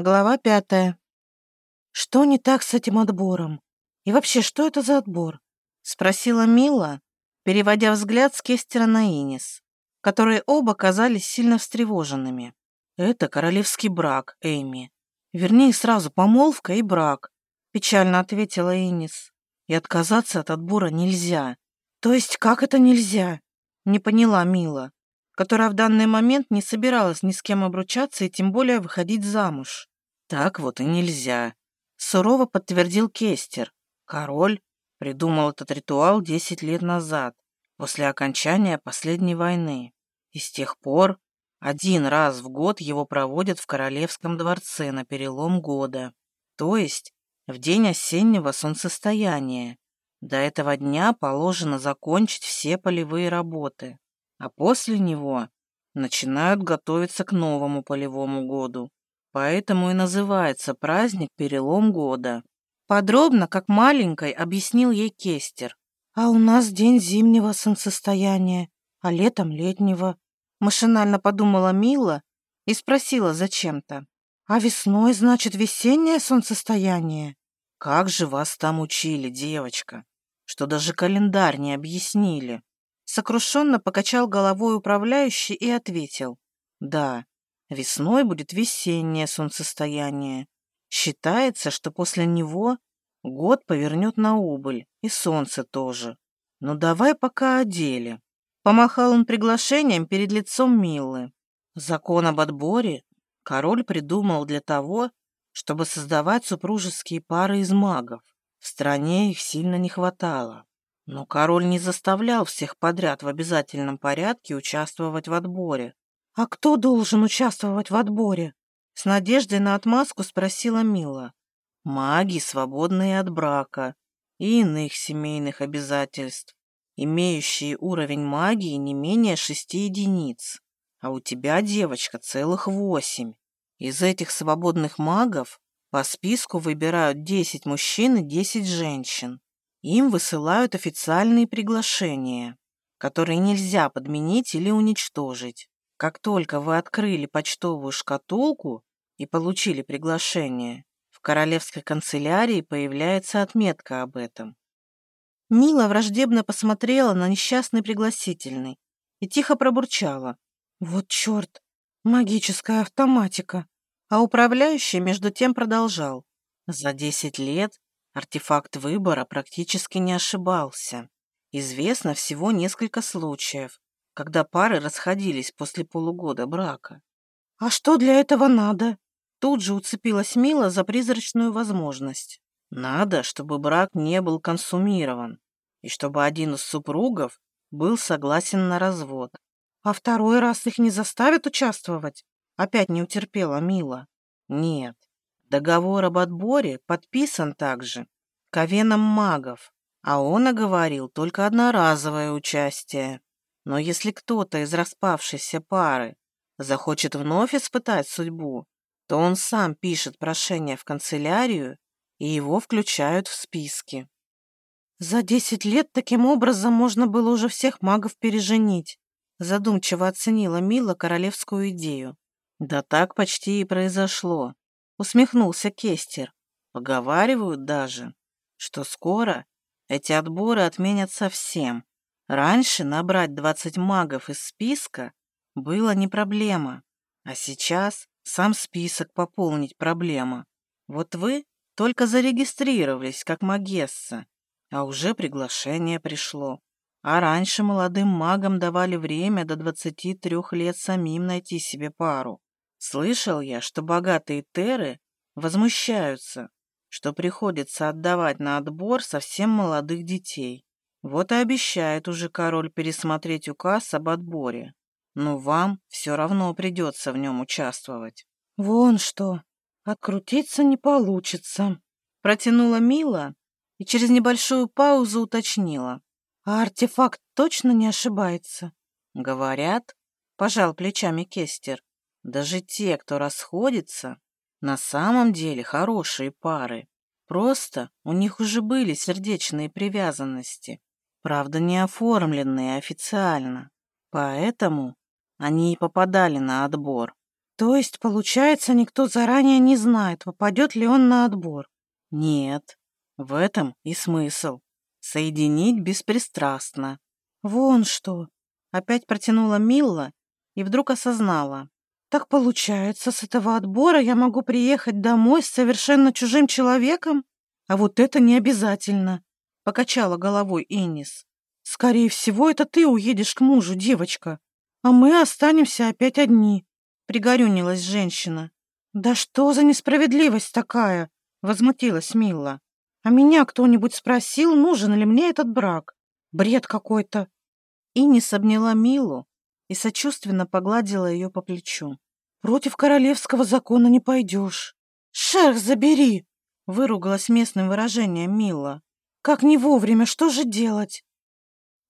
Глава пятая. «Что не так с этим отбором? И вообще, что это за отбор?» Спросила Мила, переводя взгляд с Кестера на Инис, которые оба казались сильно встревоженными. «Это королевский брак, Эйми. Вернее, сразу помолвка и брак», печально ответила Инис. «И отказаться от отбора нельзя». «То есть как это нельзя?» Не поняла Мила которая в данный момент не собиралась ни с кем обручаться и тем более выходить замуж. «Так вот и нельзя», — сурово подтвердил Кестер. Король придумал этот ритуал десять лет назад, после окончания последней войны. И с тех пор один раз в год его проводят в Королевском дворце на перелом года, то есть в день осеннего солнцестояния. До этого дня положено закончить все полевые работы а после него начинают готовиться к новому полевому году. Поэтому и называется праздник «Перелом года». Подробно, как маленькой, объяснил ей Кестер. «А у нас день зимнего солнцестояния, а летом летнего», машинально подумала Мила и спросила зачем-то. «А весной, значит, весеннее солнцестояние?» «Как же вас там учили, девочка, что даже календарь не объяснили?» Сокрушенно покачал головой управляющий и ответил. Да, весной будет весеннее солнцестояние. Считается, что после него год повернет на убыль, и солнце тоже. Ну давай пока о деле. Помахал он приглашением перед лицом Милы. Закон об отборе король придумал для того, чтобы создавать супружеские пары из магов. В стране их сильно не хватало. Но король не заставлял всех подряд в обязательном порядке участвовать в отборе. «А кто должен участвовать в отборе?» С надеждой на отмазку спросила Мила. «Маги, свободные от брака и иных семейных обязательств, имеющие уровень магии не менее шести единиц. А у тебя, девочка, целых восемь. Из этих свободных магов по списку выбирают десять мужчин и десять женщин. Им высылают официальные приглашения, которые нельзя подменить или уничтожить. Как только вы открыли почтовую шкатулку и получили приглашение, в королевской канцелярии появляется отметка об этом. Мила враждебно посмотрела на несчастный пригласительный и тихо пробурчала. «Вот черт! Магическая автоматика!» А управляющий между тем продолжал. За десять лет Артефакт выбора практически не ошибался. Известно всего несколько случаев, когда пары расходились после полугода брака. «А что для этого надо?» Тут же уцепилась Мила за призрачную возможность. «Надо, чтобы брак не был консумирован, и чтобы один из супругов был согласен на развод. А второй раз их не заставят участвовать?» Опять не утерпела Мила. «Нет, Договор об отборе подписан также ковеном магов, а он оговорил только одноразовое участие. Но если кто-то из распавшейся пары захочет вновь испытать судьбу, то он сам пишет прошение в канцелярию, и его включают в списки. За десять лет таким образом можно было уже всех магов переженить, задумчиво оценила Мила королевскую идею. Да так почти и произошло усмехнулся Кестер. Поговаривают даже, что скоро эти отборы отменят совсем. Раньше набрать 20 магов из списка было не проблема, а сейчас сам список пополнить проблема. Вот вы только зарегистрировались как магесса, а уже приглашение пришло. А раньше молодым магам давали время до 23 лет самим найти себе пару. Слышал я, что богатые теры возмущаются, что приходится отдавать на отбор совсем молодых детей. Вот и обещает уже король пересмотреть указ об отборе. Но вам все равно придется в нем участвовать. Вон что, открутиться не получится. Протянула Мила и через небольшую паузу уточнила. А артефакт точно не ошибается? Говорят, пожал плечами Кестер. Даже те, кто расходится, на самом деле хорошие пары. Просто у них уже были сердечные привязанности, правда не оформленные официально. Поэтому они и попадали на отбор. То есть, получается, никто заранее не знает, попадет ли он на отбор? Нет, в этом и смысл. Соединить беспристрастно. Вон что. Опять протянула Милла и вдруг осознала. Так получается, с этого отбора я могу приехать домой с совершенно чужим человеком? А вот это не обязательно, покачала головой Инис. Скорее всего, это ты уедешь к мужу, девочка, а мы останемся опять одни, пригорюнилась женщина. Да что за несправедливость такая? возмутилась Мила. А меня кто-нибудь спросил, нужен ли мне этот брак? Бред какой-то. Инис обняла Милу и сочувственно погладила ее по плечу. «Против королевского закона не пойдешь». «Шерх, забери!» — выругалась местным выражением Мила. «Как не вовремя, что же делать?»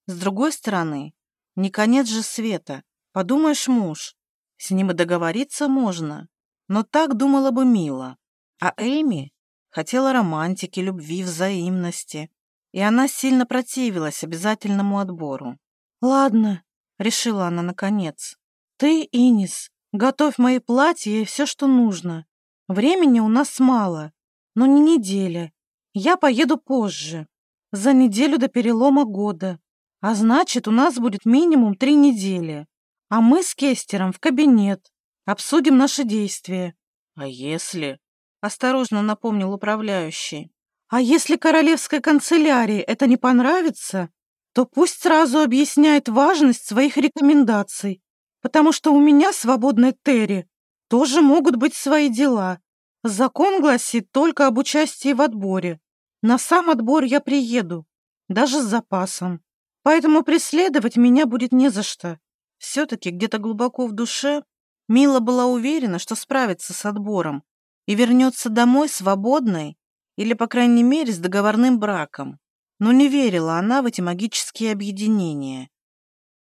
С другой стороны, не конец же света. Подумаешь, муж. С ним и договориться можно. Но так думала бы Мила. А Эми хотела романтики, любви, взаимности. И она сильно противилась обязательному отбору. «Ладно, решила она наконец. «Ты, Инис, готовь мои платья и все, что нужно. Времени у нас мало, но не неделя. Я поеду позже, за неделю до перелома года. А значит, у нас будет минимум три недели. А мы с Кестером в кабинет. Обсудим наши действия». «А если?» — осторожно напомнил управляющий. «А если королевской канцелярии это не понравится, то пусть сразу объясняет важность своих рекомендаций, потому что у меня, свободной Терри, тоже могут быть свои дела. Закон гласит только об участии в отборе. На сам отбор я приеду, даже с запасом. Поэтому преследовать меня будет не за что. Все-таки где-то глубоко в душе Мила была уверена, что справится с отбором и вернется домой свободной или, по крайней мере, с договорным браком но не верила она в эти магические объединения.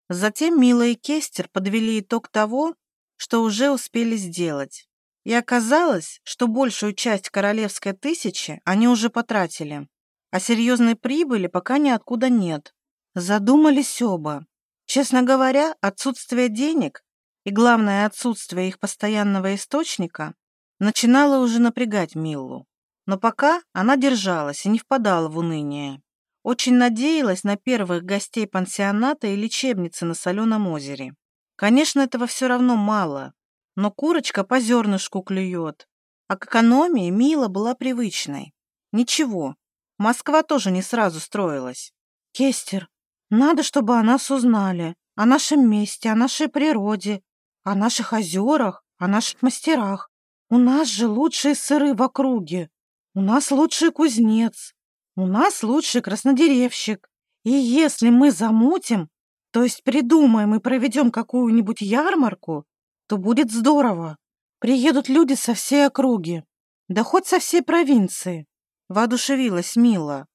Затем Мила и Кестер подвели итог того, что уже успели сделать. И оказалось, что большую часть королевской тысячи они уже потратили, а серьезной прибыли пока ниоткуда нет. Задумались оба. Честно говоря, отсутствие денег и, главное, отсутствие их постоянного источника начинало уже напрягать Миллу. Но пока она держалась и не впадала в уныние. Очень надеялась на первых гостей пансионата и лечебницы на Соленом озере. Конечно, этого все равно мало, но курочка по зернышку клюет. А к экономии Мила была привычной. Ничего, Москва тоже не сразу строилась. «Кестер, надо, чтобы о нас узнали, о нашем месте, о нашей природе, о наших озерах, о наших мастерах. У нас же лучшие сыры в округе, у нас лучший кузнец, у нас лучший краснодеревщик. И если мы замутим, то есть придумаем и проведем какую-нибудь ярмарку, то будет здорово. Приедут люди со всей округи, да хоть со всей провинции. Воодушевилась Мила.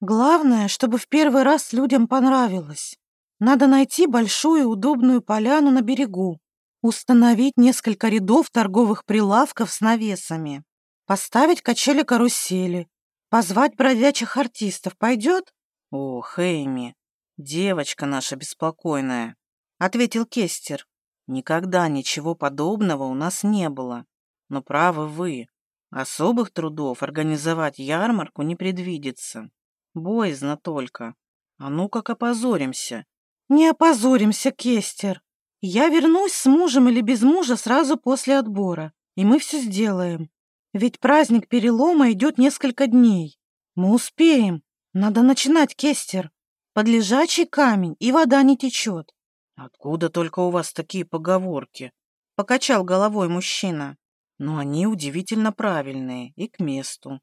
Главное, чтобы в первый раз людям понравилось. Надо найти большую удобную поляну на берегу, установить несколько рядов торговых прилавков с навесами, поставить качели-карусели, Позвать бродячих артистов пойдет? О, Хэйми, девочка наша беспокойная, ответил Кестер. Никогда ничего подобного у нас не было. Но правы вы. Особых трудов организовать ярмарку не предвидится. Боязно только. А ну как опозоримся. Не опозоримся, Кестер. Я вернусь с мужем или без мужа сразу после отбора, и мы все сделаем. Ведь праздник перелома идет несколько дней. Мы успеем. Надо начинать, Кестер. Под лежачий камень, и вода не течет. Откуда только у вас такие поговорки? Покачал головой мужчина. Но они удивительно правильные и к месту.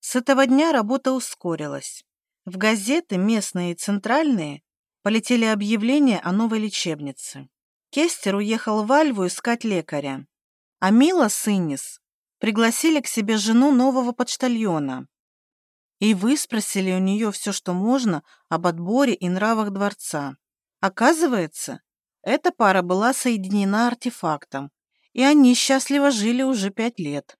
С этого дня работа ускорилась. В газеты, местные и центральные, полетели объявления о новой лечебнице. Кестер уехал в Альву искать лекаря. А Мила с Иннис пригласили к себе жену нового почтальона и выспросили у нее все, что можно об отборе и нравах дворца. Оказывается, эта пара была соединена артефактом, и они счастливо жили уже пять лет.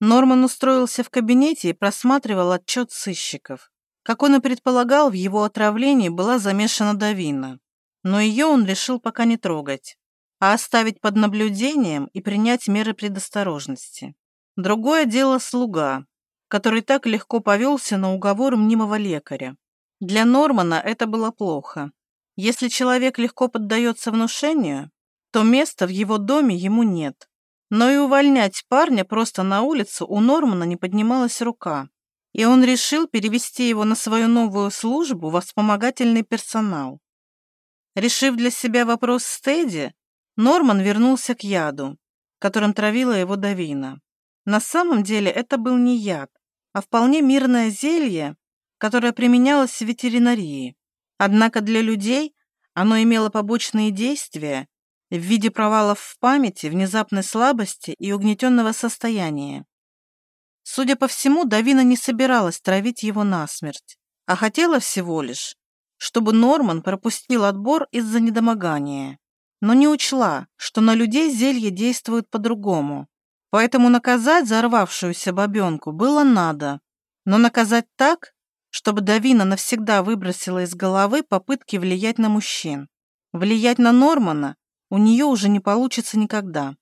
Норман устроился в кабинете и просматривал отчет сыщиков. Как он и предполагал, в его отравлении была замешана Давина, но ее он решил пока не трогать. А оставить под наблюдением и принять меры предосторожности. Другое дело слуга, который так легко повелся на уговор мнимого лекаря. Для Нормана это было плохо. Если человек легко поддается внушению, то места в его доме ему нет. Но и увольнять парня просто на улицу у Нормана не поднималась рука, и он решил перевести его на свою новую службу во вспомогательный персонал. Решив для себя вопрос с Тедди, Норман вернулся к яду, которым травила его Давина. На самом деле это был не яд, а вполне мирное зелье, которое применялось в ветеринарии. Однако для людей оно имело побочные действия в виде провалов в памяти, внезапной слабости и угнетенного состояния. Судя по всему, Давина не собиралась травить его насмерть, а хотела всего лишь, чтобы Норман пропустил отбор из-за недомогания, но не учла, что на людей зелье действует по-другому, поэтому наказать взорвавшуюся бабенку было надо, но наказать так, чтобы Давина навсегда выбросила из головы попытки влиять на мужчин. Влиять на Нормана у нее уже не получится никогда.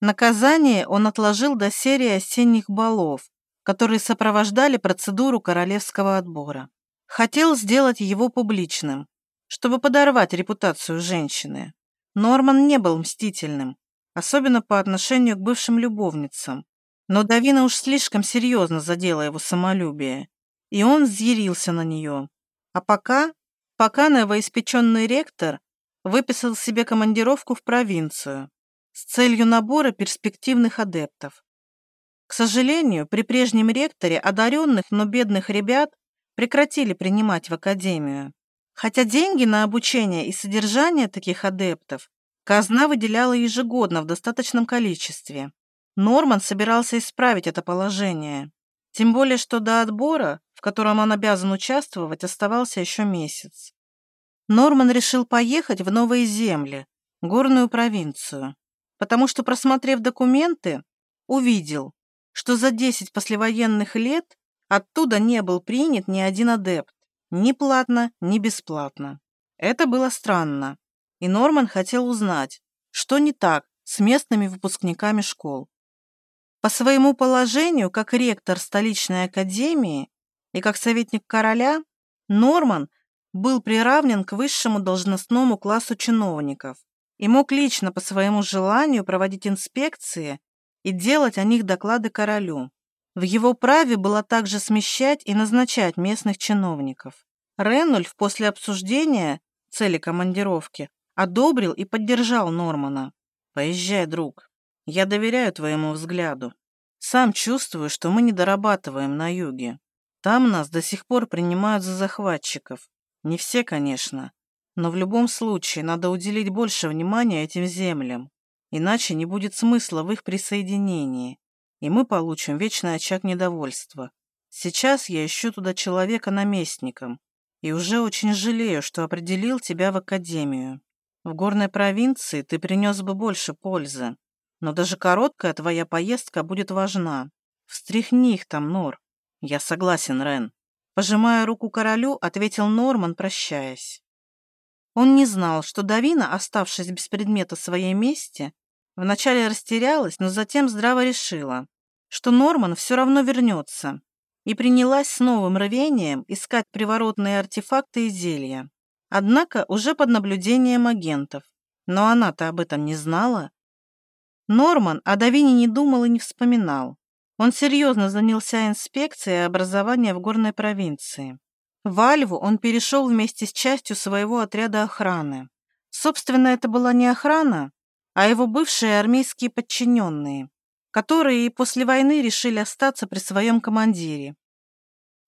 Наказание он отложил до серии осенних балов, которые сопровождали процедуру королевского отбора. Хотел сделать его публичным, чтобы подорвать репутацию женщины. Норман не был мстительным, особенно по отношению к бывшим любовницам, но Давина уж слишком серьезно задела его самолюбие, и он взъярился на нее. А пока, пока новоиспеченный ректор выписал себе командировку в провинцию с целью набора перспективных адептов. К сожалению, при прежнем ректоре одаренных, но бедных ребят прекратили принимать в академию. Хотя деньги на обучение и содержание таких адептов казна выделяла ежегодно в достаточном количестве. Норман собирался исправить это положение. Тем более, что до отбора, в котором он обязан участвовать, оставался еще месяц. Норман решил поехать в Новые Земли, горную провинцию, потому что, просмотрев документы, увидел, что за 10 послевоенных лет оттуда не был принят ни один адепт, ни платно, ни бесплатно. Это было странно, и Норман хотел узнать, что не так с местными выпускниками школ. По своему положению, как ректор столичной академии и как советник короля, Норман был приравнен к высшему должностному классу чиновников и мог лично по своему желанию проводить инспекции и делать о них доклады королю. В его праве было также смещать и назначать местных чиновников. Ренульф после обсуждения цели командировки одобрил и поддержал Нормана. «Поезжай, друг. Я доверяю твоему взгляду. Сам чувствую, что мы не дорабатываем на юге. Там нас до сих пор принимают за захватчиков. Не все, конечно, но в любом случае надо уделить больше внимания этим землям, иначе не будет смысла в их присоединении, и мы получим вечный очаг недовольства. Сейчас я ищу туда человека наместником, и уже очень жалею, что определил тебя в академию. В горной провинции ты принес бы больше пользы, но даже короткая твоя поездка будет важна. Встряхни их там, Нор. Я согласен, Рен. Пожимая руку королю, ответил Норман, прощаясь. Он не знал, что Давина, оставшись без предмета своей мести, вначале растерялась, но затем здраво решила, что Норман все равно вернется, и принялась с новым рвением искать приворотные артефакты и зелья. Однако уже под наблюдением агентов. Но она-то об этом не знала. Норман о Давине не думал и не вспоминал. Он серьезно занялся инспекцией образования в горной провинции. В Альву он перешел вместе с частью своего отряда охраны. Собственно, это была не охрана, а его бывшие армейские подчиненные, которые и после войны решили остаться при своем командире.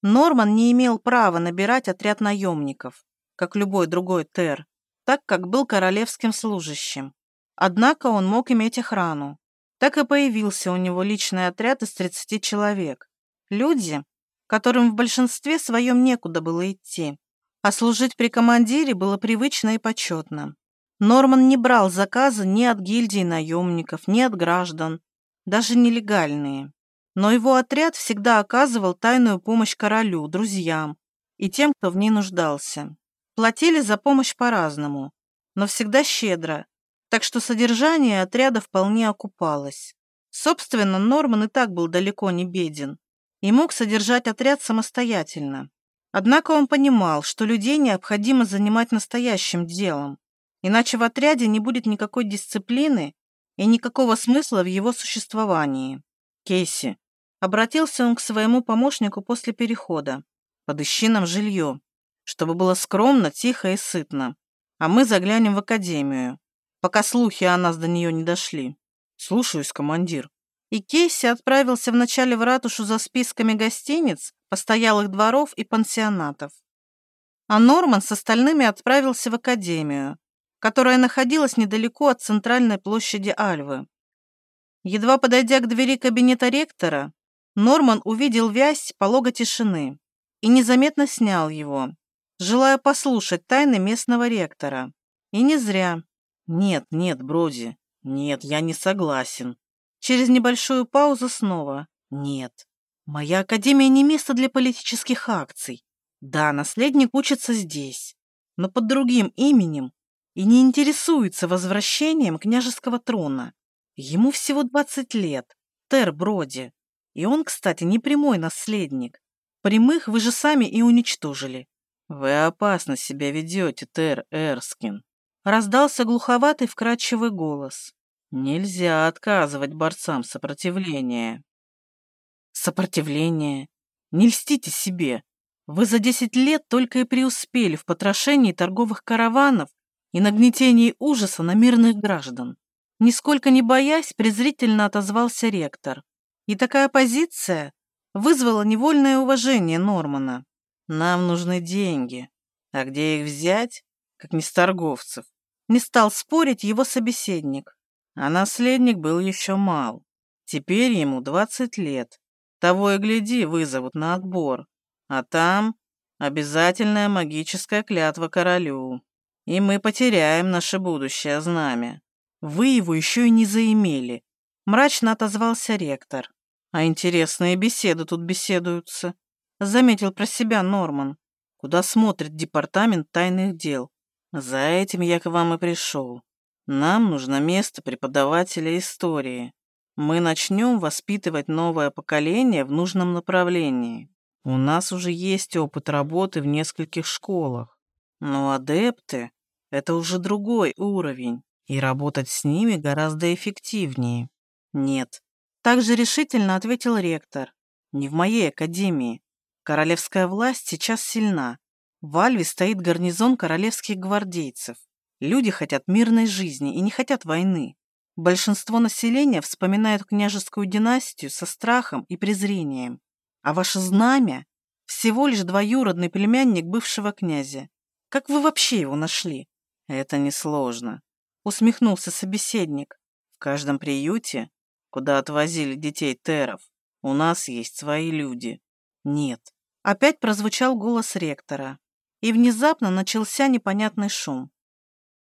Норман не имел права набирать отряд наемников, как любой другой Тер, так как был королевским служащим. Однако он мог иметь охрану, так и появился у него личный отряд из 30 человек. Люди, которым в большинстве своем некуда было идти, а служить при командире было привычно и почетно. Норман не брал заказы ни от гильдии наемников, ни от граждан, даже нелегальные. Но его отряд всегда оказывал тайную помощь королю, друзьям и тем, кто в ней нуждался. Платили за помощь по-разному, но всегда щедро, так что содержание отряда вполне окупалось. Собственно, Норман и так был далеко не беден и мог содержать отряд самостоятельно. Однако он понимал, что людей необходимо занимать настоящим делом, иначе в отряде не будет никакой дисциплины и никакого смысла в его существовании. Кейси. Обратился он к своему помощнику после перехода. Подыщи нам жилье, чтобы было скромно, тихо и сытно. А мы заглянем в академию, пока слухи о нас до нее не дошли. Слушаюсь, командир. И Кейси отправился вначале в ратушу за списками гостиниц, постоялых дворов и пансионатов. А Норман с остальными отправился в академию, которая находилась недалеко от центральной площади Альвы. Едва подойдя к двери кабинета ректора, Норман увидел вязь полога тишины и незаметно снял его, желая послушать тайны местного ректора. И не зря. «Нет, нет, Броди, нет, я не согласен». Через небольшую паузу снова. «Нет, моя академия не место для политических акций. Да, наследник учится здесь, но под другим именем и не интересуется возвращением княжеского трона. Ему всего 20 лет, Тер Броди. И он, кстати, не прямой наследник. Прямых вы же сами и уничтожили. Вы опасно себя ведете, Тер Эрскин. Раздался глуховатый вкрадчивый голос. Нельзя отказывать борцам сопротивления. Сопротивление. Не льстите себе. Вы за десять лет только и преуспели в потрошении торговых караванов и нагнетении ужаса на мирных граждан. Нисколько не боясь, презрительно отозвался ректор. И такая позиция вызвала невольное уважение Нормана. Нам нужны деньги. А где их взять, как не с торговцев? Не стал спорить его собеседник. А наследник был еще мал. Теперь ему двадцать лет. Того и гляди, вызовут на отбор. А там обязательная магическая клятва королю и мы потеряем наше будущее знамя. Вы его еще и не заимели», — мрачно отозвался ректор. «А интересные беседы тут беседуются», — заметил про себя Норман. «Куда смотрит департамент тайных дел? За этим я к вам и пришел. Нам нужно место преподавателя истории. Мы начнем воспитывать новое поколение в нужном направлении. У нас уже есть опыт работы в нескольких школах. Но адепты это уже другой уровень, и работать с ними гораздо эффективнее. Нет, так же решительно ответил ректор. Не в моей академии. Королевская власть сейчас сильна. В Альве стоит гарнизон королевских гвардейцев. Люди хотят мирной жизни и не хотят войны. Большинство населения вспоминает княжескую династию со страхом и презрением. А ваше знамя – всего лишь двоюродный племянник бывшего князя. Как вы вообще его нашли? «Это несложно», — усмехнулся собеседник. «В каждом приюте, куда отвозили детей теров, у нас есть свои люди. Нет». Опять прозвучал голос ректора, и внезапно начался непонятный шум.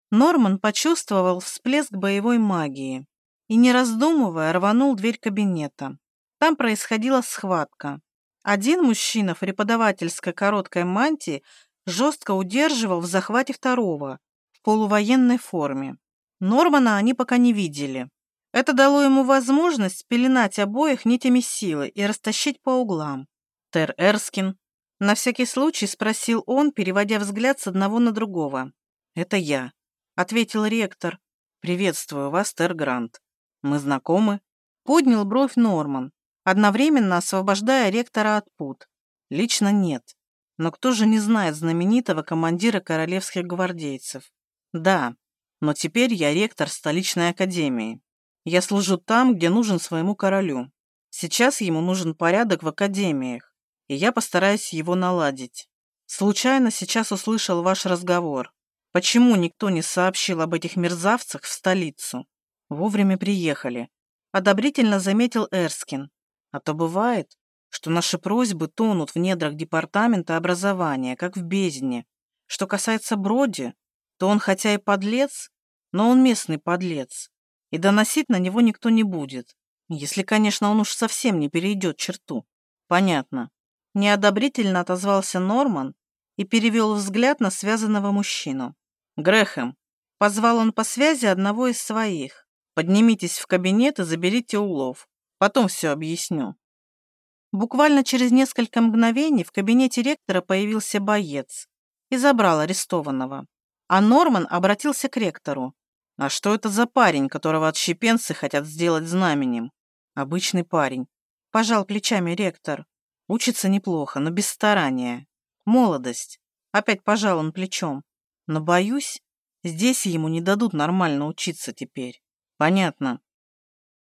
Норман почувствовал всплеск боевой магии и, не раздумывая, рванул дверь кабинета. Там происходила схватка. Один мужчина в преподавательской короткой мантии жестко удерживал в захвате второго, полувоенной форме. Нормана они пока не видели. Это дало ему возможность пеленать обоих нитями силы и растащить по углам. Тер Эрскин. На всякий случай спросил он, переводя взгляд с одного на другого. «Это я», — ответил ректор. «Приветствую вас, Тер Грант. Мы знакомы?» Поднял бровь Норман, одновременно освобождая ректора от пут. «Лично нет. Но кто же не знает знаменитого командира королевских гвардейцев? Да, но теперь я ректор столичной академии. Я служу там, где нужен своему королю. Сейчас ему нужен порядок в академиях, и я постараюсь его наладить. Случайно сейчас услышал ваш разговор. Почему никто не сообщил об этих мерзавцах в столицу? Вовремя приехали. Одобрительно заметил Эрскин. А то бывает, что наши просьбы тонут в недрах департамента образования, как в бездне. Что касается Броди, то он хотя и подлец, но он местный подлец, и доносить на него никто не будет, если, конечно, он уж совсем не перейдет черту. Понятно. Неодобрительно отозвался Норман и перевел взгляд на связанного мужчину. Грэхэм, Позвал он по связи одного из своих. Поднимитесь в кабинет и заберите улов. Потом все объясню. Буквально через несколько мгновений в кабинете ректора появился боец и забрал арестованного. А Норман обратился к ректору. «А что это за парень, которого отщепенцы хотят сделать знаменем?» «Обычный парень». Пожал плечами ректор. Учится неплохо, но без старания. Молодость. Опять пожал он плечом. Но, боюсь, здесь ему не дадут нормально учиться теперь. Понятно.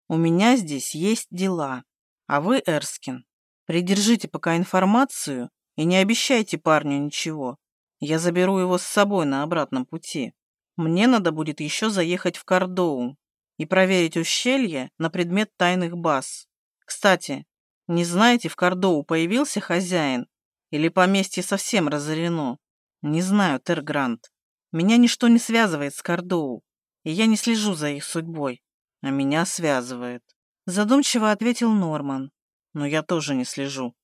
У меня здесь есть дела. А вы, Эрскин, придержите пока информацию и не обещайте парню ничего. Я заберу его с собой на обратном пути. Мне надо будет еще заехать в Кордоу и проверить ущелье на предмет тайных баз. Кстати, не знаете, в Кордоу появился хозяин или поместье совсем разорено? Не знаю, Тергрант. Меня ничто не связывает с Кордоу, и я не слежу за их судьбой. А меня связывает. Задумчиво ответил Норман. Но я тоже не слежу.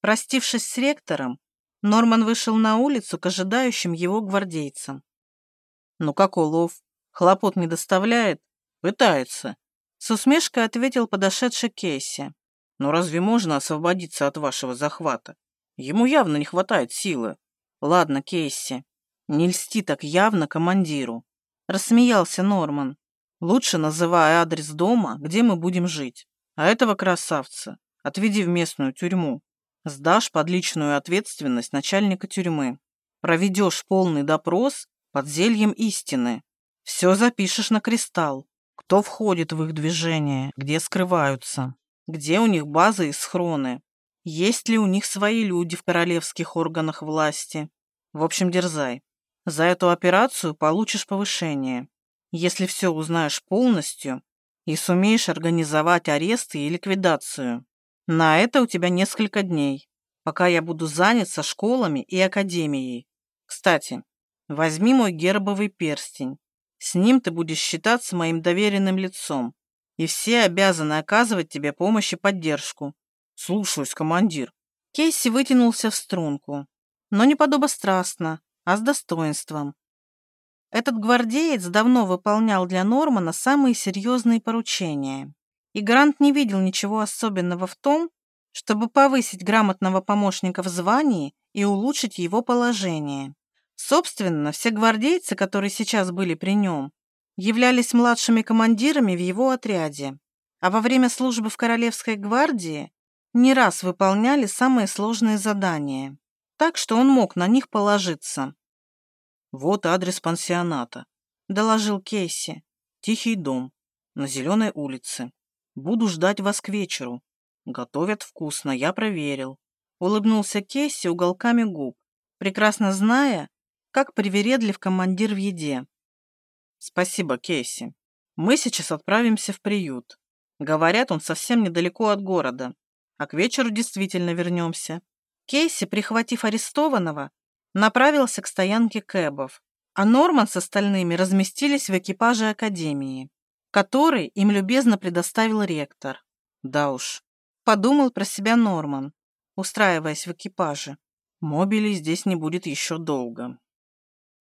Простившись с ректором, Норман вышел на улицу к ожидающим его гвардейцам. «Ну как улов? Хлопот не доставляет?» «Пытается», — с усмешкой ответил подошедший Кейси. «Но разве можно освободиться от вашего захвата? Ему явно не хватает силы». «Ладно, Кейси, не льсти так явно командиру», — рассмеялся Норман. «Лучше называй адрес дома, где мы будем жить. А этого красавца отведи в местную тюрьму. Сдашь под личную ответственность начальника тюрьмы. Проведешь полный допрос под зельем истины. Все запишешь на кристалл. Кто входит в их движение, где скрываются, где у них базы и схроны, есть ли у них свои люди в королевских органах власти. В общем, дерзай. За эту операцию получишь повышение. Если все узнаешь полностью и сумеешь организовать аресты и ликвидацию. На это у тебя несколько дней, пока я буду занят со школами и академией. Кстати, возьми мой гербовый перстень. С ним ты будешь считаться моим доверенным лицом, и все обязаны оказывать тебе помощь и поддержку. Слушаюсь, командир. Кейси вытянулся в струнку, но не подобострастно, а с достоинством. Этот гвардеец давно выполнял для Нормана самые серьезные поручения и Грант не видел ничего особенного в том, чтобы повысить грамотного помощника в звании и улучшить его положение. Собственно, все гвардейцы, которые сейчас были при нем, являлись младшими командирами в его отряде, а во время службы в Королевской гвардии не раз выполняли самые сложные задания, так что он мог на них положиться. «Вот адрес пансионата», — доложил Кейси. «Тихий дом, на Зеленой улице. Буду ждать вас к вечеру. Готовят вкусно, я проверил. Улыбнулся Кесси уголками губ, прекрасно зная, как привередлив командир в еде. Спасибо, Кесси. Мы сейчас отправимся в приют. Говорят, он совсем недалеко от города. А к вечеру действительно вернемся. Кейси, прихватив арестованного, направился к стоянке кэбов, а Норман с остальными разместились в экипаже Академии который им любезно предоставил ректор. Да уж, подумал про себя Норман, устраиваясь в экипаже. Мобили здесь не будет еще долго.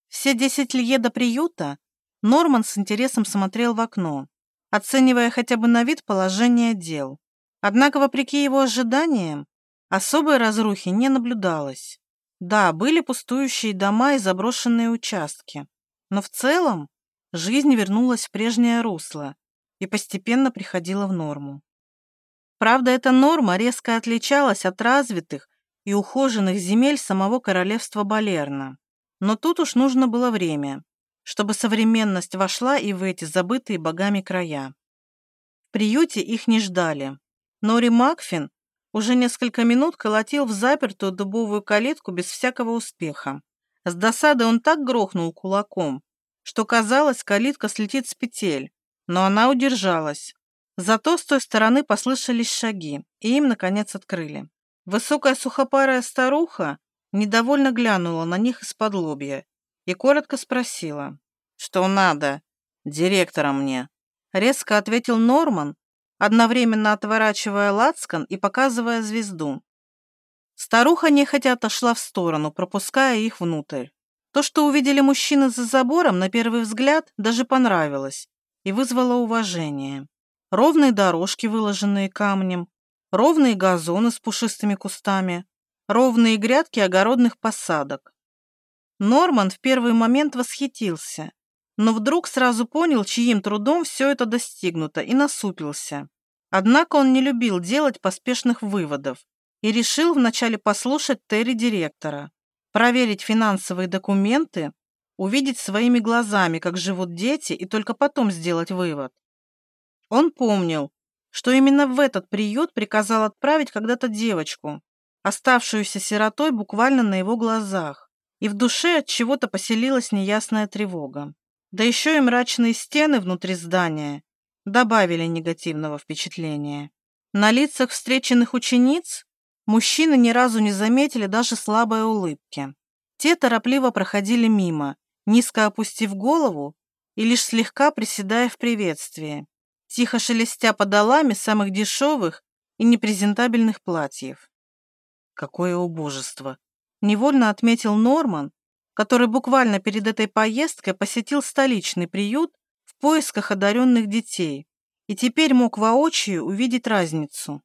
Все десять лье до приюта Норман с интересом смотрел в окно, оценивая хотя бы на вид положение дел. Однако, вопреки его ожиданиям, особой разрухи не наблюдалось. Да, были пустующие дома и заброшенные участки, но в целом жизнь вернулась в прежнее русло и постепенно приходила в норму. Правда, эта норма резко отличалась от развитых и ухоженных земель самого королевства Балерна. Но тут уж нужно было время, чтобы современность вошла и в эти забытые богами края. В приюте их не ждали. Нори Макфин уже несколько минут колотил в запертую дубовую калитку без всякого успеха. С досады он так грохнул кулаком, что казалось, калитка слетит с петель, но она удержалась. Зато с той стороны послышались шаги, и им, наконец, открыли. Высокая сухопарая старуха недовольно глянула на них из-под лобья и коротко спросила, что надо. «Директора мне», — резко ответил Норман, одновременно отворачивая лацкан и показывая звезду. Старуха нехотя отошла в сторону, пропуская их внутрь. То, что увидели мужчины за забором, на первый взгляд даже понравилось и вызвало уважение. Ровные дорожки, выложенные камнем, ровные газоны с пушистыми кустами, ровные грядки огородных посадок. Норман в первый момент восхитился, но вдруг сразу понял, чьим трудом все это достигнуто, и насупился. Однако он не любил делать поспешных выводов и решил вначале послушать Терри директора, проверить финансовые документы, увидеть своими глазами, как живут дети, и только потом сделать вывод. Он помнил, что именно в этот приют приказал отправить когда-то девочку, оставшуюся сиротой буквально на его глазах, и в душе от чего-то поселилась неясная тревога. Да еще и мрачные стены внутри здания добавили негативного впечатления. На лицах встреченных учениц мужчины ни разу не заметили даже слабой улыбки. Те торопливо проходили мимо, низко опустив голову и лишь слегка приседая в приветствии, тихо шелестя подолами самых дешевых и непрезентабельных платьев. Какое убожество! Невольно отметил Норман, который буквально перед этой поездкой посетил столичный приют в поисках одаренных детей и теперь мог воочию увидеть разницу.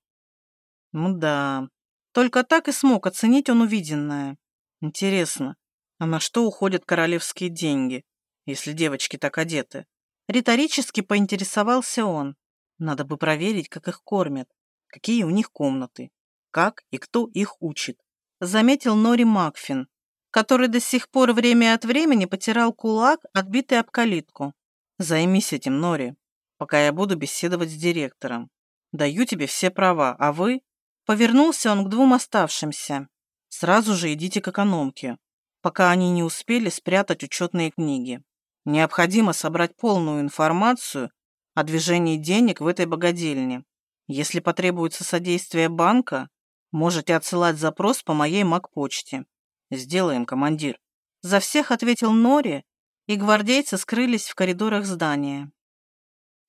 Ну да, только так и смог оценить он увиденное. Интересно, а на что уходят королевские деньги, если девочки так одеты? Риторически поинтересовался он. Надо бы проверить, как их кормят, какие у них комнаты, как и кто их учит. Заметил Нори Макфин, который до сих пор время от времени потирал кулак, отбитый об калитку. Займись этим, Нори, пока я буду беседовать с директором. Даю тебе все права, а вы...» Повернулся он к двум оставшимся. «Сразу же идите к экономке, пока они не успели спрятать учетные книги. Необходимо собрать полную информацию о движении денег в этой богадельне. Если потребуется содействие банка, можете отсылать запрос по моей мак-почте. Сделаем, командир. За всех ответил Нори, и гвардейцы скрылись в коридорах здания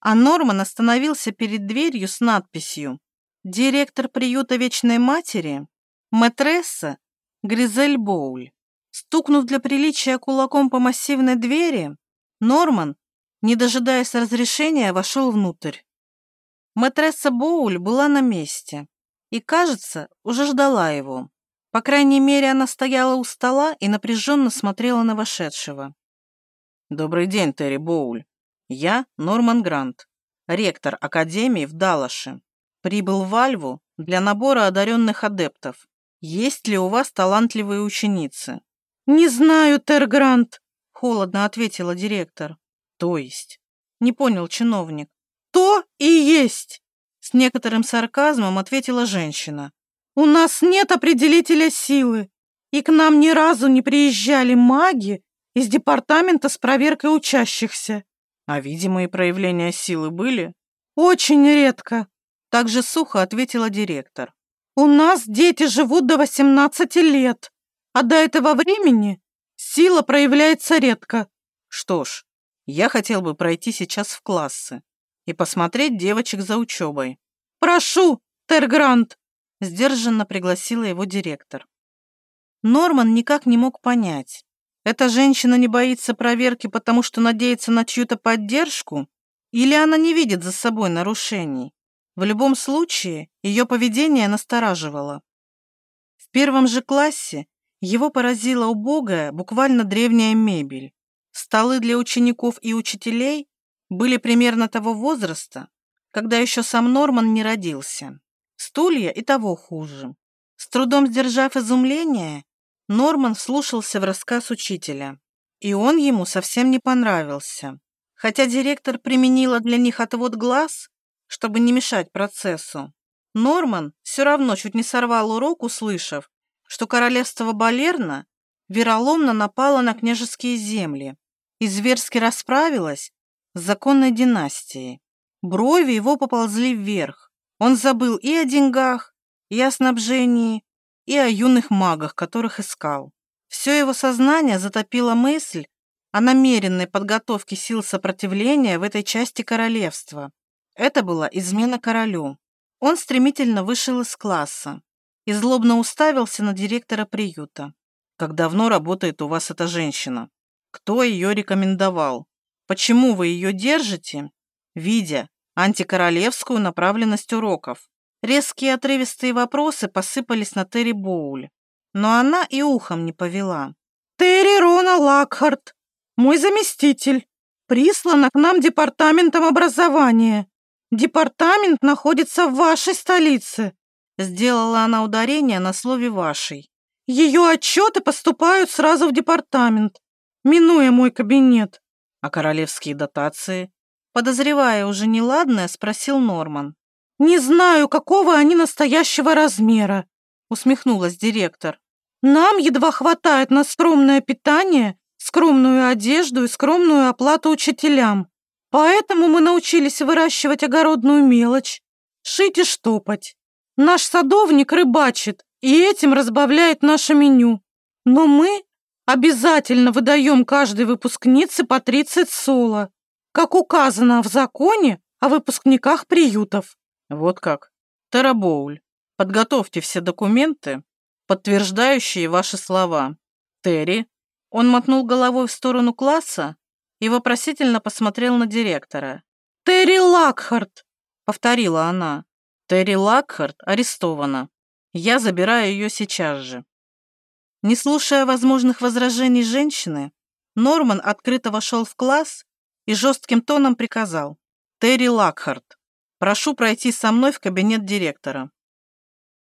а Норман остановился перед дверью с надписью «Директор приюта Вечной Матери, матресса Гризель Боуль». Стукнув для приличия кулаком по массивной двери, Норман, не дожидаясь разрешения, вошел внутрь. Матресса Боуль была на месте и, кажется, уже ждала его. По крайней мере, она стояла у стола и напряженно смотрела на вошедшего. «Добрый день, Терри Боуль», я Норман Грант, ректор Академии в Даллаше. Прибыл в Альву для набора одаренных адептов. Есть ли у вас талантливые ученицы? Не знаю, Тер Грант, холодно ответила директор. То есть? Не понял чиновник. То и есть, с некоторым сарказмом ответила женщина. У нас нет определителя силы, и к нам ни разу не приезжали маги из департамента с проверкой учащихся. А видимые проявления силы были? Очень редко, так же сухо ответила директор. У нас дети живут до 18 лет, а до этого времени сила проявляется редко. Что ж, я хотел бы пройти сейчас в классы и посмотреть девочек за учебой. Прошу, Тергрант, сдержанно пригласила его директор. Норман никак не мог понять, эта женщина не боится проверки, потому что надеется на чью-то поддержку? Или она не видит за собой нарушений? В любом случае, ее поведение настораживало. В первом же классе его поразила убогая, буквально древняя мебель. Столы для учеников и учителей были примерно того возраста, когда еще сам Норман не родился. Стулья и того хуже. С трудом сдержав изумление, Норман вслушался в рассказ учителя, и он ему совсем не понравился. Хотя директор применила для них отвод глаз, чтобы не мешать процессу, Норман все равно чуть не сорвал урок, услышав, что королевство Балерна вероломно напало на княжеские земли и зверски расправилось с законной династией. Брови его поползли вверх. Он забыл и о деньгах, и о снабжении, и о юных магах, которых искал. Все его сознание затопила мысль о намеренной подготовке сил сопротивления в этой части королевства. Это была измена королю. Он стремительно вышел из класса и злобно уставился на директора приюта. Как давно работает у вас эта женщина? Кто ее рекомендовал? Почему вы ее держите, видя антикоролевскую направленность уроков? Резкие отрывистые вопросы посыпались на Терри Боуль, но она и ухом не повела. «Терри Рона Лакхарт, мой заместитель, прислана к нам департаментом образования. Департамент находится в вашей столице», сделала она ударение на слове «вашей». «Ее отчеты поступают сразу в департамент, минуя мой кабинет». «А королевские дотации?» Подозревая уже неладное, спросил Норман. «Не знаю, какого они настоящего размера», усмехнулась директор. «Нам едва хватает на скромное питание, скромную одежду и скромную оплату учителям. Поэтому мы научились выращивать огородную мелочь, шить и штопать. Наш садовник рыбачит и этим разбавляет наше меню. Но мы обязательно выдаем каждой выпускнице по 30 соло, как указано в законе о выпускниках приютов. Вот как. Тарабоуль, подготовьте все документы, подтверждающие ваши слова. Терри, он мотнул головой в сторону класса и вопросительно посмотрел на директора. «Терри Лакхарт!» — повторила она. «Терри Лакхарт арестована. Я забираю ее сейчас же». Не слушая возможных возражений женщины, Норман открыто вошел в класс и жестким тоном приказал. «Терри Лакхарт, прошу пройти со мной в кабинет директора».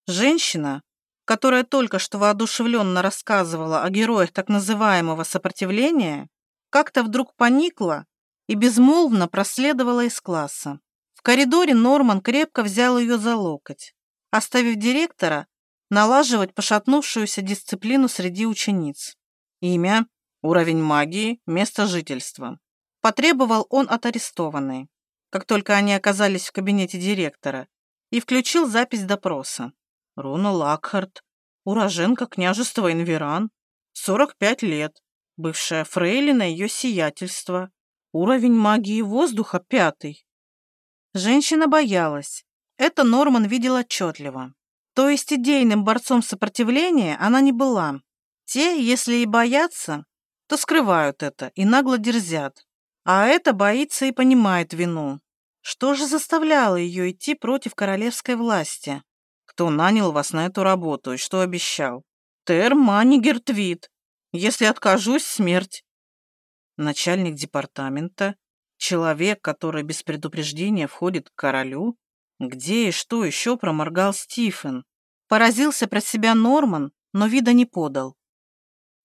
Женщина, которая только что воодушевленно рассказывала о героях так называемого сопротивления, как-то вдруг поникла и безмолвно проследовала из класса. В коридоре Норман крепко взял ее за локоть, оставив директора налаживать пошатнувшуюся дисциплину среди учениц. Имя, уровень магии, место жительства. Потребовал он от арестованной, как только они оказались в кабинете директора, и включил запись допроса. Руна Лакхарт, уроженка княжества Инверан, 45 лет, бывшая фрейлина ее сиятельства, уровень магии воздуха пятый. Женщина боялась. Это Норман видел отчетливо. То есть идейным борцом сопротивления она не была. Те, если и боятся, то скрывают это и нагло дерзят. А это боится и понимает вину. Что же заставляло ее идти против королевской власти? Кто нанял вас на эту работу и что обещал? Тер Манигер Твит. Если откажусь, смерть. Начальник департамента, человек, который без предупреждения входит к королю? Где и что еще проморгал Стивен? Поразился про себя Норман, но вида не подал.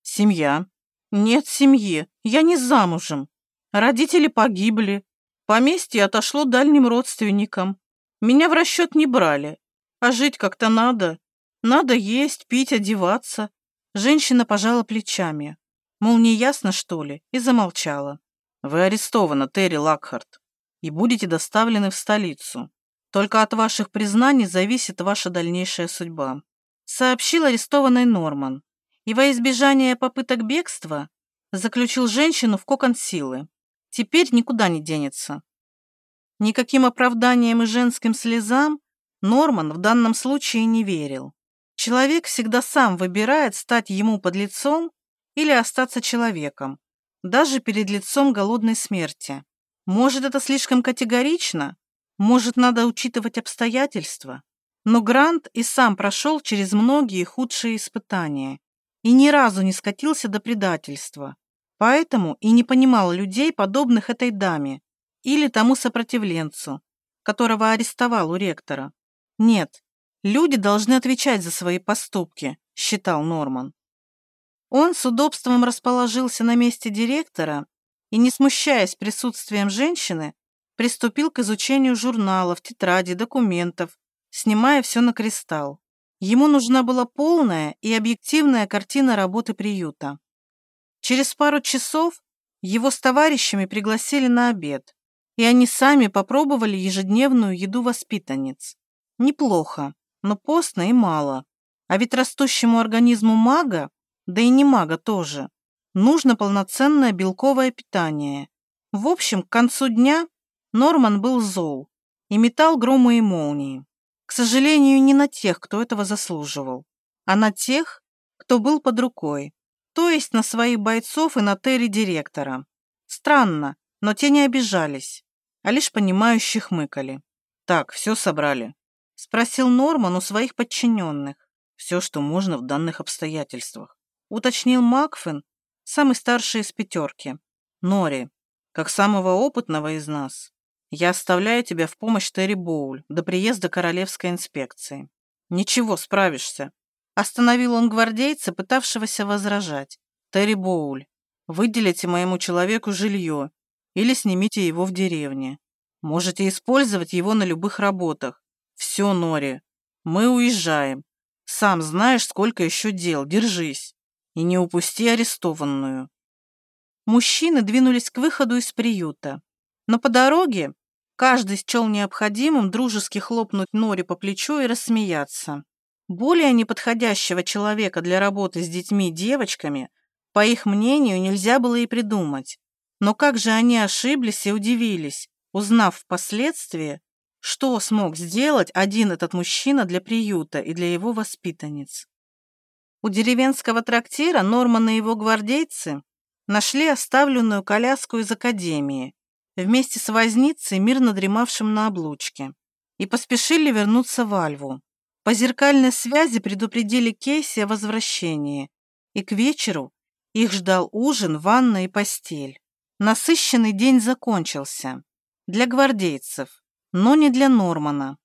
Семья. Нет семьи, я не замужем. Родители погибли. Поместье отошло дальним родственникам. Меня в расчет не брали. А жить как-то надо. Надо есть, пить, одеваться. Женщина пожала плечами. Мол, не ясно, что ли, и замолчала. Вы арестованы, Терри Лакхарт, и будете доставлены в столицу. Только от ваших признаний зависит ваша дальнейшая судьба. Сообщил арестованный Норман. И во избежание попыток бегства заключил женщину в кокон силы теперь никуда не денется. Никаким оправданиям и женским слезам Норман в данном случае не верил. Человек всегда сам выбирает стать ему под лицом или остаться человеком, даже перед лицом голодной смерти. Может, это слишком категорично? Может, надо учитывать обстоятельства? Но Грант и сам прошел через многие худшие испытания и ни разу не скатился до предательства. Поэтому и не понимал людей, подобных этой даме или тому сопротивленцу, которого арестовал у ректора. Нет, люди должны отвечать за свои поступки, считал Норман. Он с удобством расположился на месте директора и, не смущаясь присутствием женщины, приступил к изучению журналов, тетрадей, документов, снимая все на кристалл. Ему нужна была полная и объективная картина работы приюта. Через пару часов его с товарищами пригласили на обед, и они сами попробовали ежедневную еду воспитанниц. Неплохо, но постно и мало. А ведь растущему организму мага, да и не мага тоже, нужно полноценное белковое питание. В общем, к концу дня Норман был зол и метал громы и молнии. К сожалению, не на тех, кто этого заслуживал, а на тех, кто был под рукой. то есть на своих бойцов и на Терри директора. Странно, но те не обижались, а лишь понимающе хмыкали. «Так, все собрали?» — спросил Норман у своих подчиненных. «Все, что можно в данных обстоятельствах», — уточнил Макфин, самый старший из пятерки. «Нори, как самого опытного из нас, я оставляю тебя в помощь Терри Боуль до приезда королевской инспекции. Ничего, справишься. Остановил он гвардейца, пытавшегося возражать. Терри Боуль, выделите моему человеку жилье или снимите его в деревне. Можете использовать его на любых работах. Все, Нори, мы уезжаем. Сам знаешь, сколько еще дел, держись. И не упусти арестованную. Мужчины двинулись к выходу из приюта. Но по дороге каждый счел необходимым дружески хлопнуть Нори по плечу и рассмеяться. Более неподходящего человека для работы с детьми-девочками, по их мнению, нельзя было и придумать. Но как же они ошиблись и удивились, узнав впоследствии, что смог сделать один этот мужчина для приюта и для его воспитанниц. У деревенского трактира Норман и его гвардейцы нашли оставленную коляску из академии вместе с возницей, мирно дремавшим на облучке, и поспешили вернуться в Альву. По зеркальной связи предупредили Кейси о возвращении, и к вечеру их ждал ужин, ванна и постель. Насыщенный день закончился. Для гвардейцев, но не для Нормана.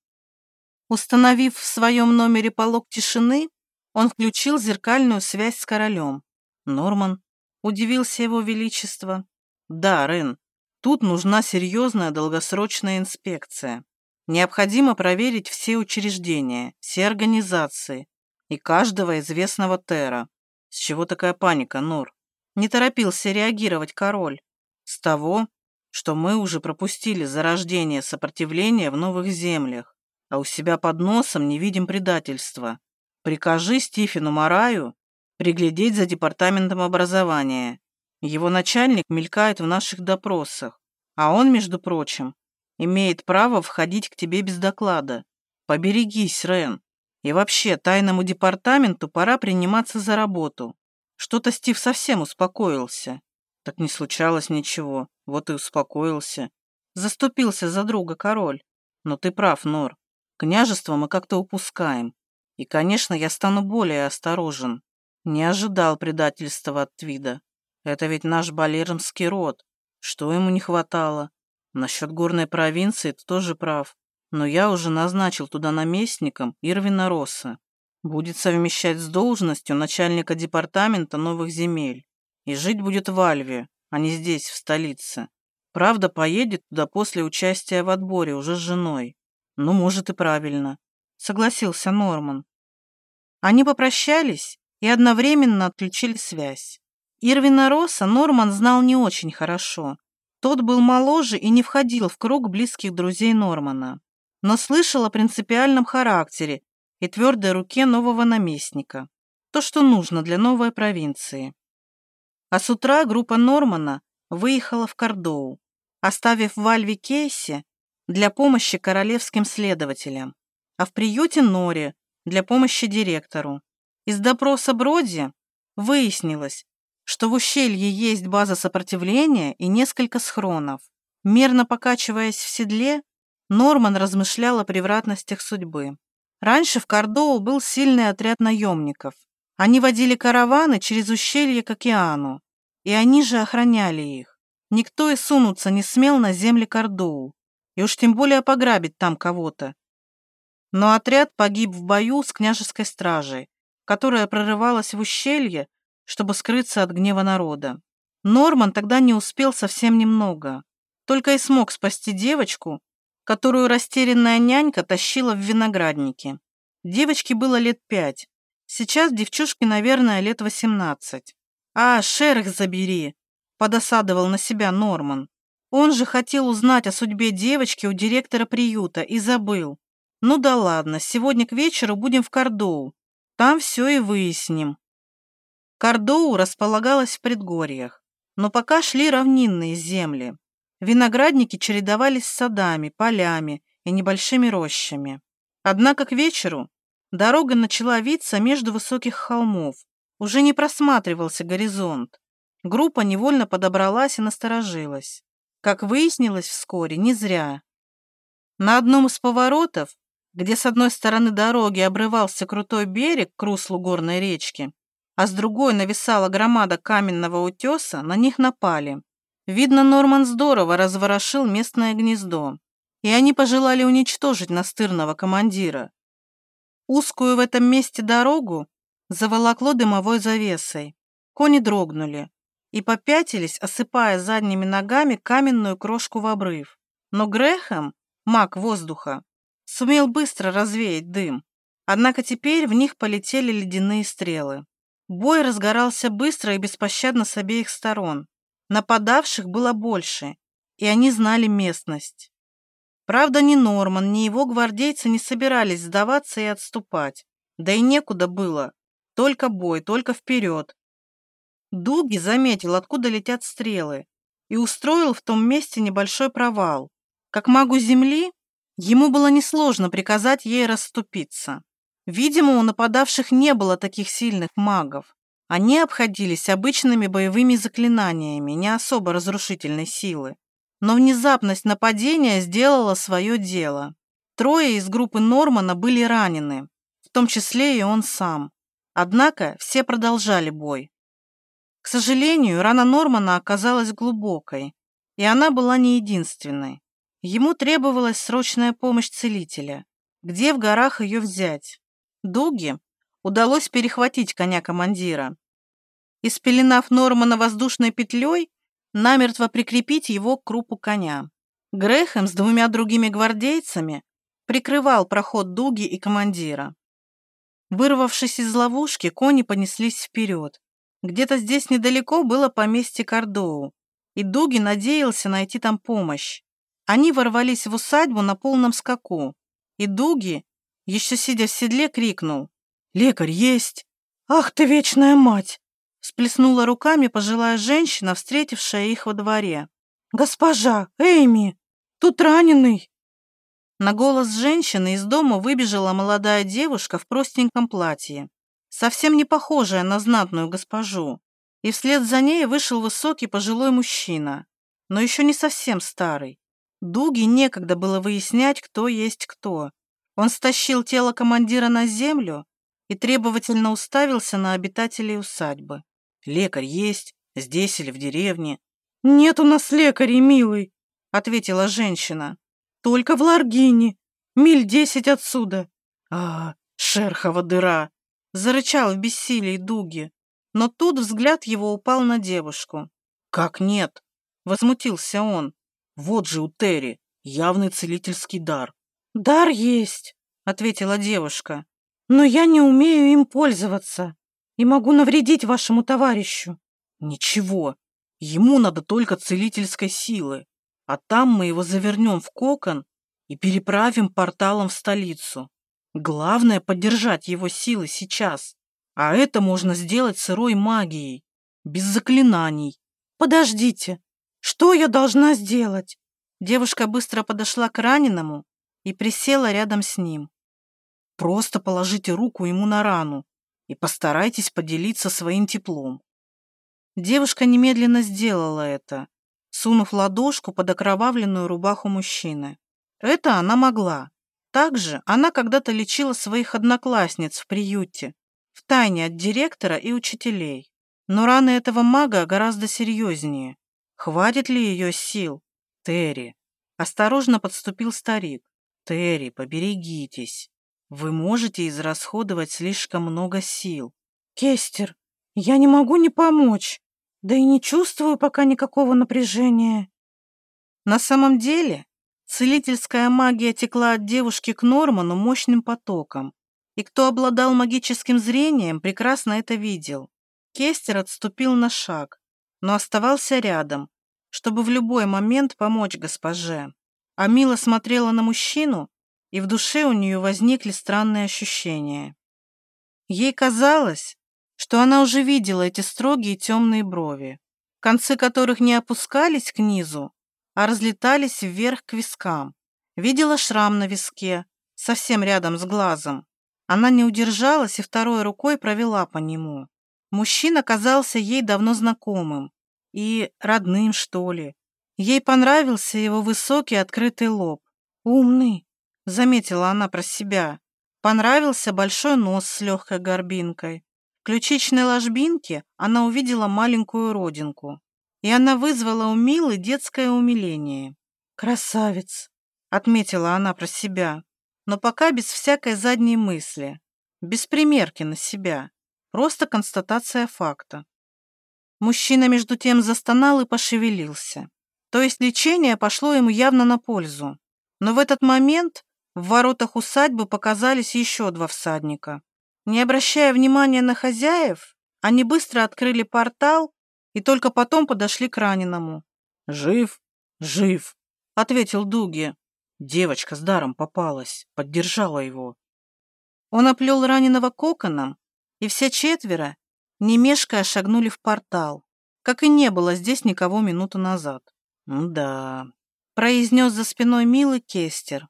Установив в своем номере полог тишины, он включил зеркальную связь с королем. «Норман», — удивился его величество. «Да, Рен, тут нужна серьезная долгосрочная инспекция. Необходимо проверить все учреждения, все организации и каждого известного Тера. С чего такая паника, Нор? Не торопился реагировать король. С того, что мы уже пропустили зарождение сопротивления в новых землях, а у себя под носом не видим предательства. Прикажи Стифену Мараю приглядеть за департаментом образования. Его начальник мелькает в наших допросах, а он, между прочим, имеет право входить к тебе без доклада. Поберегись, Рен. И вообще, тайному департаменту пора приниматься за работу. Что-то Стив совсем успокоился. Так не случалось ничего, вот и успокоился. Заступился за друга король. Но ты прав, Нор. Княжество мы как-то упускаем. И, конечно, я стану более осторожен. Не ожидал предательства от Твида. Это ведь наш балермский род. Что ему не хватало? Насчет горной провинции ты тоже прав, но я уже назначил туда наместником Ирвина Росса. Будет совмещать с должностью начальника департамента новых земель. И жить будет в Альве, а не здесь, в столице. Правда, поедет туда после участия в отборе уже с женой. Ну, может, и правильно. Согласился Норман. Они попрощались и одновременно отключили связь. Ирвина Росса Норман знал не очень хорошо, тот был моложе и не входил в круг близких друзей Нормана, но слышал о принципиальном характере и твердой руке нового наместника. То, что нужно для новой провинции. А с утра группа Нормана выехала в Кордоу, оставив в Альве Кейси для помощи королевским следователям, а в приюте Нори для помощи директору. Из допроса Броди выяснилось, что в ущелье есть база сопротивления и несколько схронов. Мерно покачиваясь в седле, Норман размышлял о превратностях судьбы. Раньше в Кордоу был сильный отряд наемников. Они водили караваны через ущелье к океану, и они же охраняли их. Никто и сунуться не смел на земли Кордоу, и уж тем более пограбить там кого-то. Но отряд погиб в бою с княжеской стражей, которая прорывалась в ущелье чтобы скрыться от гнева народа. Норман тогда не успел совсем немного. Только и смог спасти девочку, которую растерянная нянька тащила в виноградники. Девочке было лет пять. Сейчас девчушке, наверное, лет восемнадцать. «А, шерх забери!» – подосадовал на себя Норман. Он же хотел узнать о судьбе девочки у директора приюта и забыл. Ну да ладно, сегодня к вечеру будем в Кордоу. Там все и выясним. Кордоу располагалась в предгорьях, но пока шли равнинные земли. Виноградники чередовались с садами, полями и небольшими рощами. Однако к вечеру дорога начала виться между высоких холмов, уже не просматривался горизонт. Группа невольно подобралась и насторожилась. Как выяснилось вскоре, не зря. На одном из поворотов, где с одной стороны дороги обрывался крутой берег к руслу горной речки, а с другой нависала громада каменного утеса, на них напали. Видно, Норман здорово разворошил местное гнездо, и они пожелали уничтожить настырного командира. Узкую в этом месте дорогу заволокло дымовой завесой. Кони дрогнули и попятились, осыпая задними ногами каменную крошку в обрыв. Но Грехом, маг воздуха, сумел быстро развеять дым. Однако теперь в них полетели ледяные стрелы. Бой разгорался быстро и беспощадно с обеих сторон. Нападавших было больше, и они знали местность. Правда, ни Норман, ни его гвардейцы не собирались сдаваться и отступать. Да и некуда было. Только бой, только вперед. Дуги заметил, откуда летят стрелы, и устроил в том месте небольшой провал. Как магу земли, ему было несложно приказать ей расступиться. Видимо, у нападавших не было таких сильных магов. Они обходились обычными боевыми заклинаниями, не особо разрушительной силы. Но внезапность нападения сделала свое дело. Трое из группы Нормана были ранены, в том числе и он сам. Однако все продолжали бой. К сожалению, рана Нормана оказалась глубокой, и она была не единственной. Ему требовалась срочная помощь целителя. Где в горах ее взять? Дуги удалось перехватить коня командира. И спеленав Нормана воздушной петлей, намертво прикрепить его к крупу коня. Грехем с двумя другими гвардейцами прикрывал проход Дуги и командира. Вырвавшись из ловушки, кони понеслись вперед. Где-то здесь недалеко было поместье Кордоу, и Дуги надеялся найти там помощь. Они ворвались в усадьбу на полном скаку, и Дуги, еще сидя в седле, крикнул «Лекарь есть!» «Ах ты, вечная мать!» Сплеснула руками пожилая женщина, встретившая их во дворе. «Госпожа, Эйми, тут раненый!» На голос женщины из дома выбежала молодая девушка в простеньком платье, совсем не похожая на знатную госпожу, и вслед за ней вышел высокий пожилой мужчина, но еще не совсем старый. Дуги некогда было выяснять, кто есть кто. Он стащил тело командира на землю и требовательно уставился на обитателей усадьбы. «Лекарь есть? Здесь или в деревне?» «Нет у нас лекарей, милый», — ответила женщина. Только в Ларгине, миль десять отсюда. А, шерхова дыра! Зарычал в бессилии Дуги, но тут взгляд его упал на девушку. Как нет? Возмутился он. Вот же у Терри явный целительский дар. Дар есть, ответила девушка, но я не умею им пользоваться и могу навредить вашему товарищу. Ничего, ему надо только целительской силы а там мы его завернем в кокон и переправим порталом в столицу. Главное — поддержать его силы сейчас, а это можно сделать сырой магией, без заклинаний. Подождите, что я должна сделать? Девушка быстро подошла к раненому и присела рядом с ним. Просто положите руку ему на рану и постарайтесь поделиться своим теплом. Девушка немедленно сделала это, сунув ладошку под окровавленную рубаху мужчины. Это она могла. Также она когда-то лечила своих одноклассниц в приюте, втайне от директора и учителей. Но раны этого мага гораздо серьезнее. Хватит ли ее сил? Терри. Осторожно подступил старик. Терри, поберегитесь. Вы можете израсходовать слишком много сил. Кестер, я не могу не помочь. Да и не чувствую пока никакого напряжения. На самом деле, целительская магия текла от девушки к Норману мощным потоком, и кто обладал магическим зрением, прекрасно это видел. Кестер отступил на шаг, но оставался рядом, чтобы в любой момент помочь госпоже. А Мила смотрела на мужчину, и в душе у нее возникли странные ощущения. Ей казалось, что она уже видела эти строгие темные брови, концы которых не опускались к низу, а разлетались вверх к вискам. Видела шрам на виске, совсем рядом с глазом. Она не удержалась и второй рукой провела по нему. Мужчина казался ей давно знакомым и родным, что ли. Ей понравился его высокий открытый лоб. «Умный», — заметила она про себя. Понравился большой нос с легкой горбинкой. В ключичной ложбинке она увидела маленькую родинку, и она вызвала у Милы детское умиление. «Красавец», — отметила она про себя, но пока без всякой задней мысли, без примерки на себя, просто констатация факта. Мужчина между тем застонал и пошевелился. То есть лечение пошло ему явно на пользу. Но в этот момент в воротах усадьбы показались еще два всадника. Не обращая внимания на хозяев, они быстро открыли портал и только потом подошли к раненому. «Жив? Жив!» — ответил Дуги. Девочка с даром попалась, поддержала его. Он оплел раненого коконом, и все четверо, не мешкая, шагнули в портал, как и не было здесь никого минуту назад. «Да», — произнес за спиной милый Кестер.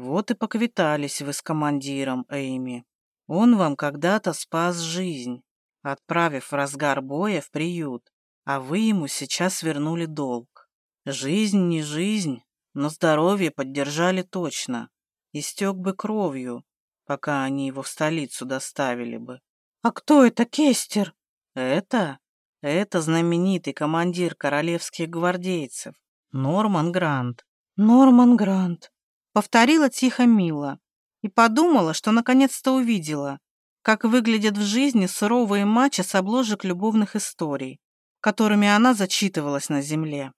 «Вот и поквитались вы с командиром, Эйми. Он вам когда-то спас жизнь, отправив в разгар боя в приют, а вы ему сейчас вернули долг. Жизнь не жизнь, но здоровье поддержали точно. Истек бы кровью, пока они его в столицу доставили бы. «А кто это Кестер?» «Это? Это знаменитый командир королевских гвардейцев, Норман Грант». «Норман Грант», — повторила тихо Мила и подумала, что наконец-то увидела, как выглядят в жизни суровые матчи с обложек любовных историй, которыми она зачитывалась на земле.